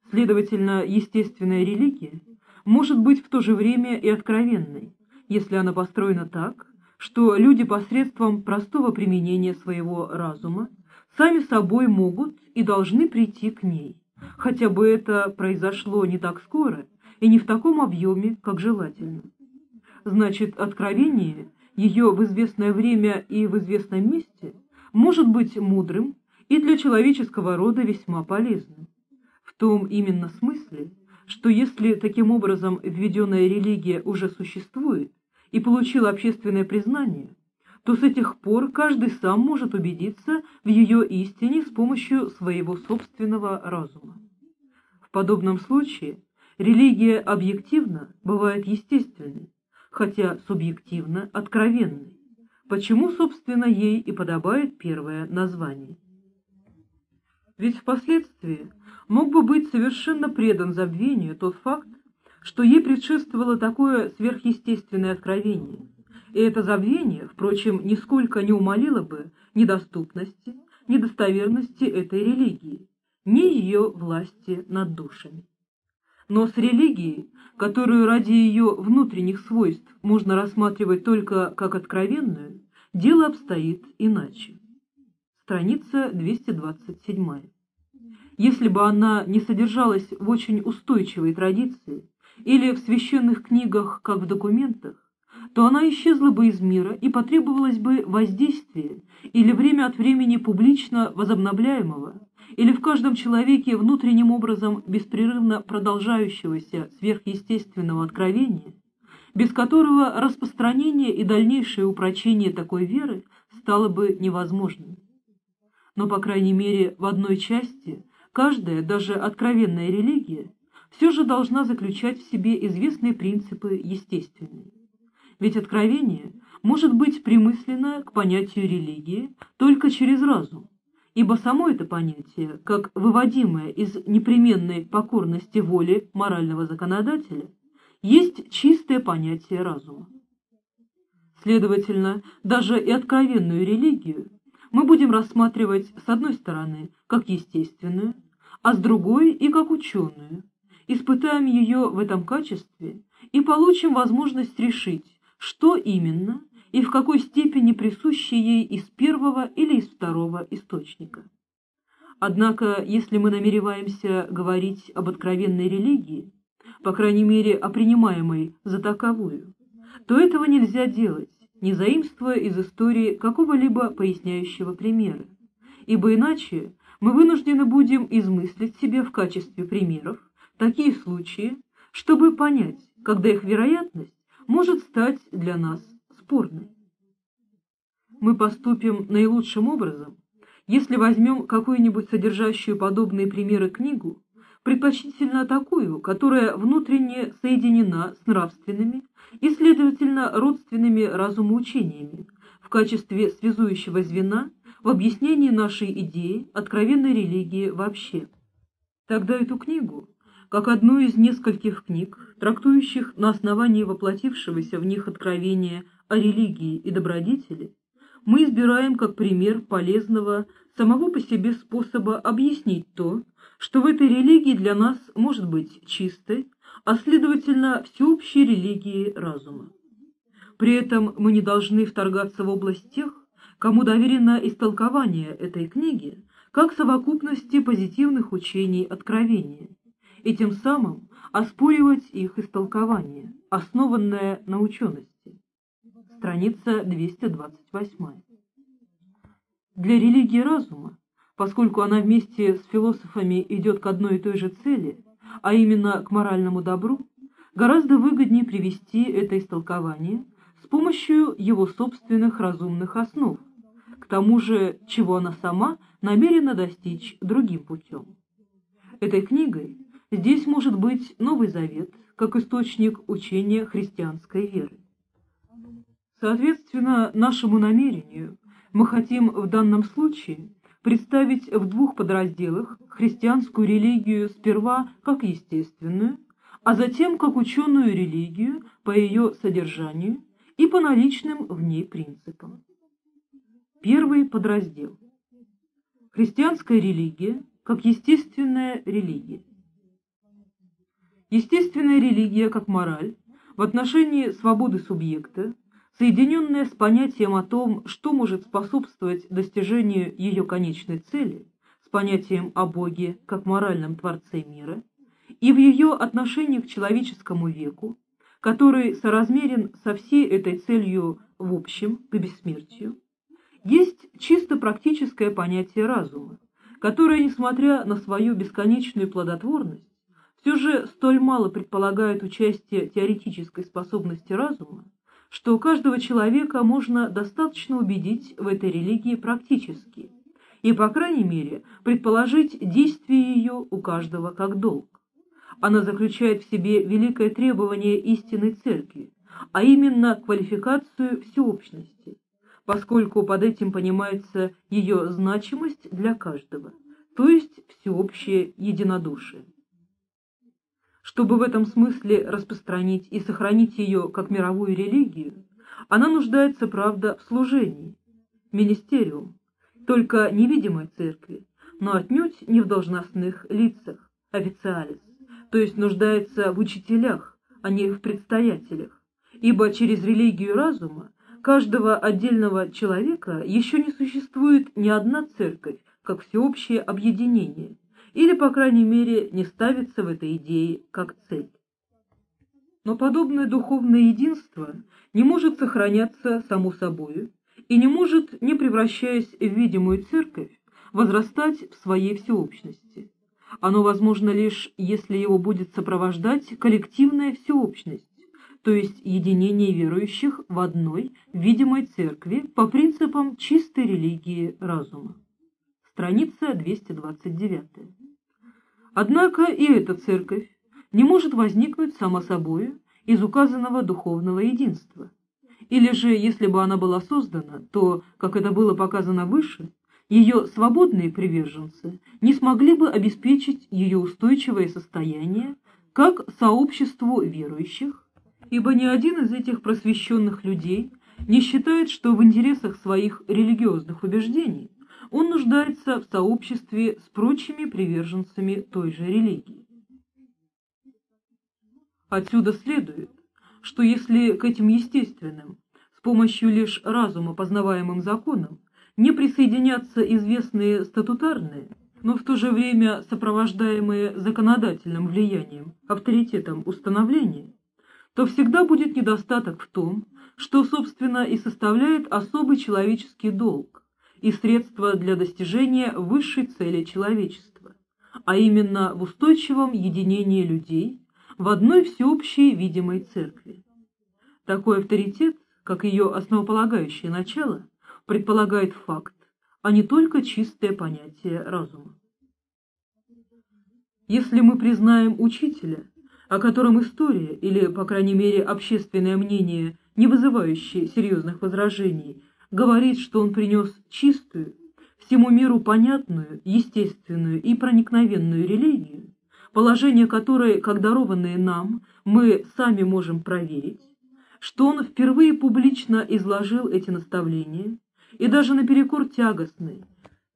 Следовательно, естественная религия может быть в то же время и откровенной, если она построена так, что люди посредством простого применения своего разума сами собой могут и должны прийти к ней хотя бы это произошло не так скоро и не в таком объеме, как желательно. Значит, откровение ее в известное время и в известном месте может быть мудрым и для человеческого рода весьма полезным. В том именно смысле, что если таким образом введенная религия уже существует и получила общественное признание, то с этих пор каждый сам может убедиться в ее истине с помощью своего собственного разума. В подобном случае религия объективно бывает естественной, хотя субъективно откровенной, почему, собственно, ей и подобает первое название. Ведь впоследствии мог бы быть совершенно предан забвению тот факт, что ей предшествовало такое сверхъестественное откровение – и это забвение, впрочем, нисколько не умолило бы недоступности, недостоверности этой религии, ни ее власти над душами. Но с религией, которую ради ее внутренних свойств можно рассматривать только как откровенную, дело обстоит иначе. Страница 227. Если бы она не содержалась в очень устойчивой традиции или в священных книгах, как в документах, то она исчезла бы из мира и потребовалось бы воздействие или время от времени публично возобновляемого, или в каждом человеке внутренним образом беспрерывно продолжающегося сверхъестественного откровения, без которого распространение и дальнейшее упрочение такой веры стало бы невозможным. Но, по крайней мере, в одной части каждая, даже откровенная религия, все же должна заключать в себе известные принципы естественные. Ведь откровение может быть примыслено к понятию религии только через разум, ибо само это понятие, как выводимое из непременной покорности воли морального законодателя, есть чистое понятие разума. Следовательно, даже и откровенную религию мы будем рассматривать с одной стороны как естественную, а с другой и как ученую, испытаем ее в этом качестве и получим возможность решить, что именно и в какой степени присуще ей из первого или из второго источника. Однако, если мы намереваемся говорить об откровенной религии, по крайней мере о принимаемой за таковую, то этого нельзя делать, не заимствуя из истории какого-либо поясняющего примера, ибо иначе мы вынуждены будем измыслить себе в качестве примеров такие случаи, чтобы понять, когда их вероятность может стать для нас спорной. Мы поступим наилучшим образом, если возьмем какую-нибудь содержащую подобные примеры книгу, предпочтительно такую, которая внутренне соединена с нравственными и, следовательно, родственными разумоучениями в качестве связующего звена в объяснении нашей идеи откровенной религии вообще. Тогда эту книгу, как одну из нескольких книг, трактующих на основании воплотившегося в них откровения о религии и добродетели, мы избираем как пример полезного самого по себе способа объяснить то, что в этой религии для нас может быть чистой, а следовательно всеобщей религии разума. При этом мы не должны вторгаться в область тех, кому доверено истолкование этой книги как совокупности позитивных учений откровения, и тем самым оспоривать их истолкование, основанное на учености. Страница 228. Для религии разума, поскольку она вместе с философами идет к одной и той же цели, а именно к моральному добру, гораздо выгоднее привести это истолкование с помощью его собственных разумных основ, к тому же, чего она сама намерена достичь другим путем. Этой книгой здесь может быть Новый Завет, как источник учения христианской веры. Соответственно, нашему намерению мы хотим в данном случае представить в двух подразделах христианскую религию сперва как естественную, а затем как ученую религию по ее содержанию и по наличным в ней принципам. Первый подраздел. Христианская религия как естественная религия. Естественная религия как мораль в отношении свободы субъекта соединенная с понятием о том, что может способствовать достижению ее конечной цели, с понятием о Боге как моральном Творце мира, и в ее отношении к человеческому веку, который соразмерен со всей этой целью в общем, к бессмертию, есть чисто практическое понятие разума, которое, несмотря на свою бесконечную плодотворность, все же столь мало предполагает участие теоретической способности разума, что каждого человека можно достаточно убедить в этой религии практически и, по крайней мере, предположить действие ее у каждого как долг. Она заключает в себе великое требование истинной церкви, а именно квалификацию всеобщности, поскольку под этим понимается ее значимость для каждого, то есть всеобщее единодушие. Чтобы в этом смысле распространить и сохранить ее как мировую религию, она нуждается, правда, в служении, министериум, только невидимой церкви, но отнюдь не в должностных лицах, официалис, то есть нуждается в учителях, а не в предстоятелях, ибо через религию разума каждого отдельного человека еще не существует ни одна церковь, как всеобщее объединение, или, по крайней мере, не ставится в этой идее как цель. Но подобное духовное единство не может сохраняться само собою и не может, не превращаясь в видимую церковь, возрастать в своей всеобщности. Оно возможно лишь, если его будет сопровождать коллективная всеобщность, то есть единение верующих в одной видимой церкви по принципам чистой религии разума. Страница 229. Однако и эта церковь не может возникнуть само собою из указанного духовного единства. Или же, если бы она была создана, то, как это было показано выше, ее свободные приверженцы не смогли бы обеспечить ее устойчивое состояние как сообществу верующих, ибо ни один из этих просвещенных людей не считает, что в интересах своих религиозных убеждений он нуждается в сообществе с прочими приверженцами той же религии. Отсюда следует, что если к этим естественным, с помощью лишь разума познаваемым законам, не присоединятся известные статутарные, но в то же время сопровождаемые законодательным влиянием, авторитетом установления, то всегда будет недостаток в том, что, собственно, и составляет особый человеческий долг и средство для достижения высшей цели человечества, а именно в устойчивом единении людей в одной всеобщей видимой церкви. Такой авторитет, как ее основополагающее начало, предполагает факт, а не только чистое понятие разума. Если мы признаем учителя, о котором история, или, по крайней мере, общественное мнение, не вызывающее серьезных возражений, говорит, что он принес чистую, всему миру понятную, естественную и проникновенную религию, положение которой, как дарованные нам, мы сами можем проверить, что он впервые публично изложил эти наставления, и даже наперекор тягостной,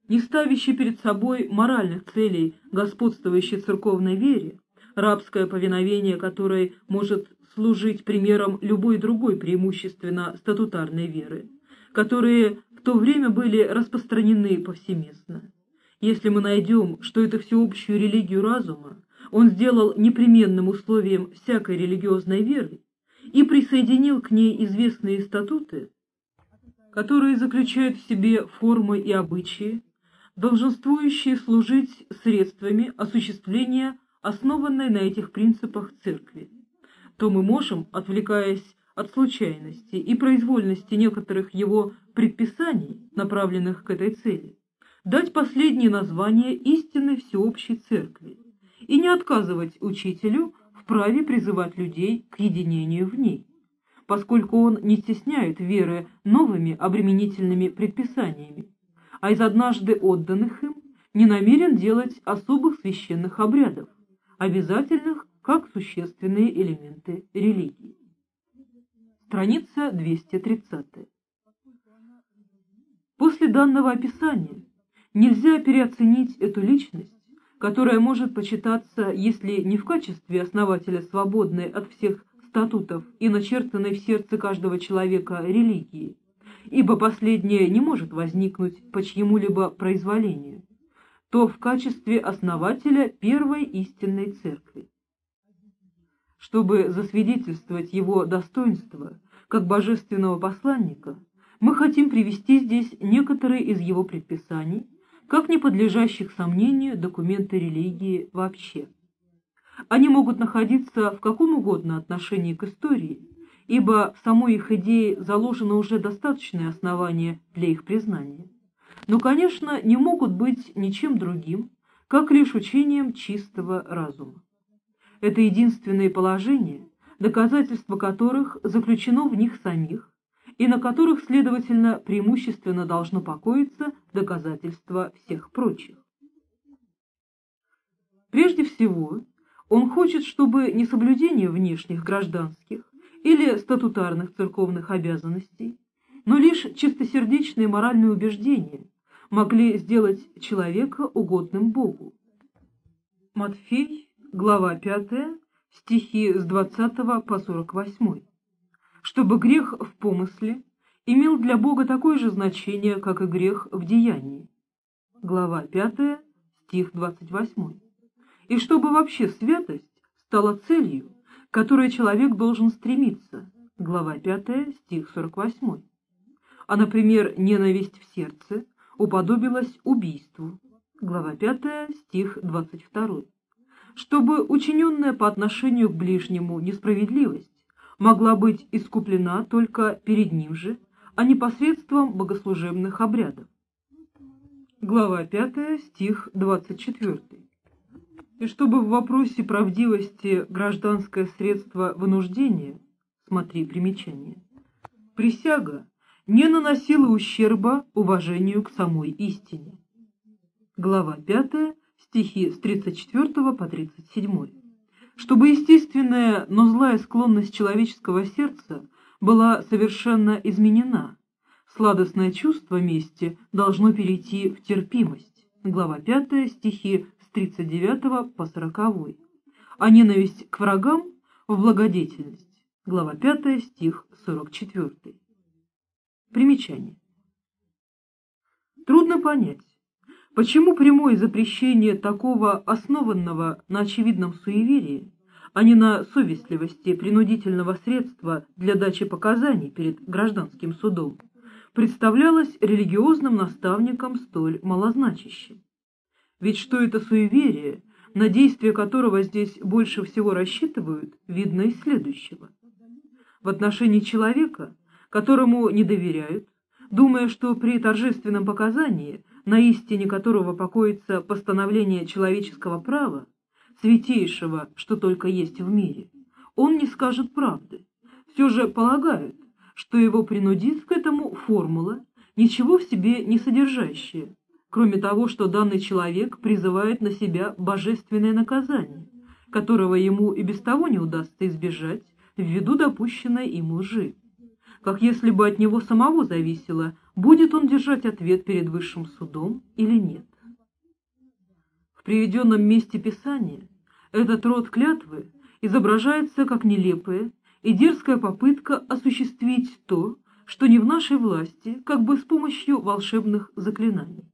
не ставящей перед собой моральных целей господствующей церковной вере, рабское повиновение которой может служить примером любой другой преимущественно статутарной веры, которые в то время были распространены повсеместно. Если мы найдем, что это всеобщую религию разума он сделал непременным условием всякой религиозной веры и присоединил к ней известные статуты, которые заключают в себе формы и обычаи, долженствующие служить средствами осуществления основанной на этих принципах церкви, то мы можем, отвлекаясь от случайности и произвольности некоторых его предписаний, направленных к этой цели, дать последнее название истинной всеобщей церкви и не отказывать учителю в праве призывать людей к единению в ней поскольку он не стесняет веры новыми обременительными предписаниями, а из однажды отданных им не намерен делать особых священных обрядов, обязательных как существенные элементы религии. Страница 230. После данного описания нельзя переоценить эту личность, которая может почитаться, если не в качестве основателя свободной от всех статутов и начертанной в сердце каждого человека религии, ибо последнее не может возникнуть по чьему-либо произволению, то в качестве основателя первой истинной церкви. Чтобы засвидетельствовать его достоинство как божественного посланника, мы хотим привести здесь некоторые из его предписаний, как не подлежащих сомнению документы религии вообще. Они могут находиться в каком угодно отношении к истории, ибо в самой их идее заложено уже достаточное основание для их признания. Но, конечно, не могут быть ничем другим, как лишь учением чистого разума. Это единственные положения, доказательство которых заключено в них самих, и на которых, следовательно, преимущественно должно покоиться доказательство всех прочих. Прежде всего, он хочет, чтобы несоблюдение внешних гражданских или статутарных церковных обязанностей, но лишь чистосердечные моральные убеждения могли сделать человека угодным Богу. Матфей, глава 5, стихи с 20 по 48. Чтобы грех в помысле имел для Бога такое же значение, как и грех в деянии. Глава 5, стих 28 и чтобы вообще святость стала целью, к которой человек должен стремиться. Глава 5, стих 48. А, например, ненависть в сердце уподобилась убийству. Глава 5, стих 22. Чтобы учиненная по отношению к ближнему несправедливость могла быть искуплена только перед ним же, а не посредством богослужебных обрядов. Глава 5, стих 24. и чтобы в вопросе правдивости гражданское средство вынуждения, смотри примечание, присяга не наносила ущерба уважению к самой истине. Глава 5, стихи с 34 по 37. Чтобы естественная, но злая склонность человеческого сердца была совершенно изменена, сладостное чувство мести должно перейти в терпимость. Глава 5, стихи с 39 по 40. А ненависть к врагам в благодетельность. Глава 5, стих 44. Примечание. Трудно понять, почему прямое запрещение такого основанного на очевидном суеверии, а не на совестливости принудительного средства для дачи показаний перед гражданским судом, представлялось религиозным наставникам столь малозначащим. Ведь что это суеверие, на действие которого здесь больше всего рассчитывают, видно из следующего. В отношении человека – которому не доверяют, думая, что при торжественном показании, на истине которого покоится постановление человеческого права, святейшего, что только есть в мире, он не скажет правды. Все же полагают, что его принудит к этому формула, ничего в себе не содержащая, кроме того, что данный человек призывает на себя божественное наказание, которого ему и без того не удастся избежать ввиду допущенной им лжи как если бы от него самого зависело, будет он держать ответ перед высшим судом или нет. В приведенном месте Писания этот род клятвы изображается как нелепая и дерзкая попытка осуществить то, что не в нашей власти, как бы с помощью волшебных заклинаний.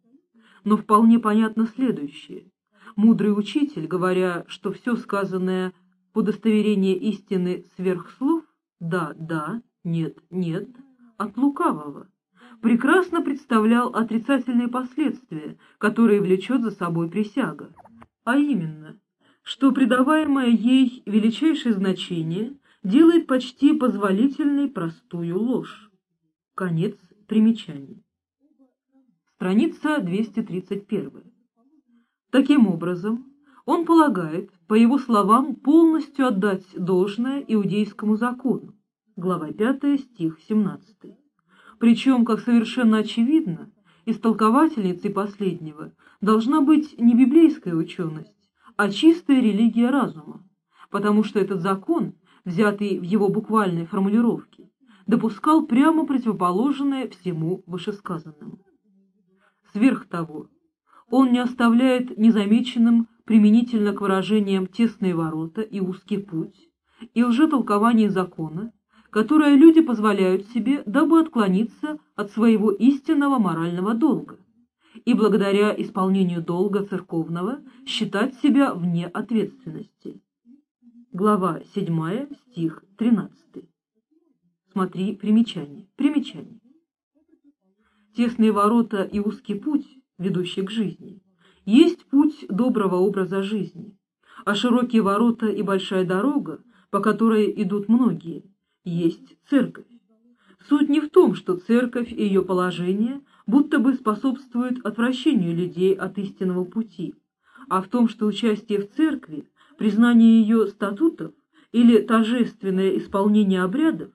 Но вполне понятно следующее. Мудрый учитель, говоря, что все сказанное в удостоверение истины сверх слов «да, да», нет, нет, от лукавого, прекрасно представлял отрицательные последствия, которые влечет за собой присяга, а именно, что придаваемое ей величайшее значение делает почти позволительной простую ложь. Конец примечания. Страница 231. Таким образом, он полагает, по его словам, полностью отдать должное иудейскому закону, глава 5, стих 17. Причем, как совершенно очевидно, истолковательницей последнего должна быть не библейская ученость, а чистая религия разума, потому что этот закон, взятый в его буквальной формулировке, допускал прямо противоположное всему вышесказанному. Сверх того, он не оставляет незамеченным применительно к выражениям «тесные ворота» и «узкий путь» и лжетолкование закона, которое люди позволяют себе, дабы отклониться от своего истинного морального долга и благодаря исполнению долга церковного считать себя вне ответственности. Глава 7, стих 13. Смотри примечание. Примечание. Тесные ворота и узкий путь, ведущий к жизни, есть путь доброго образа жизни, а широкие ворота и большая дорога, по которой идут многие, есть церковь. Суть не в том, что церковь и ее положение будто бы способствуют отвращению людей от истинного пути, а в том, что участие в церкви, признание ее статутов или торжественное исполнение обрядов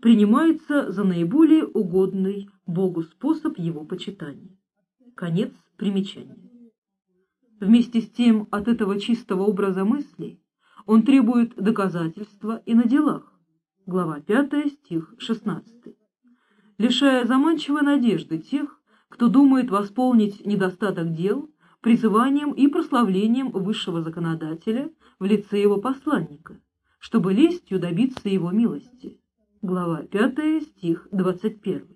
принимается за наиболее угодный Богу способ его почитания. Конец примечания. Вместе с тем от этого чистого образа мыслей он требует доказательства и на делах, глава 5, стих 16, лишая заманчивой надежды тех, кто думает восполнить недостаток дел призыванием и прославлением высшего законодателя в лице его посланника, чтобы лестью добиться его милости. Глава 5, стих 21.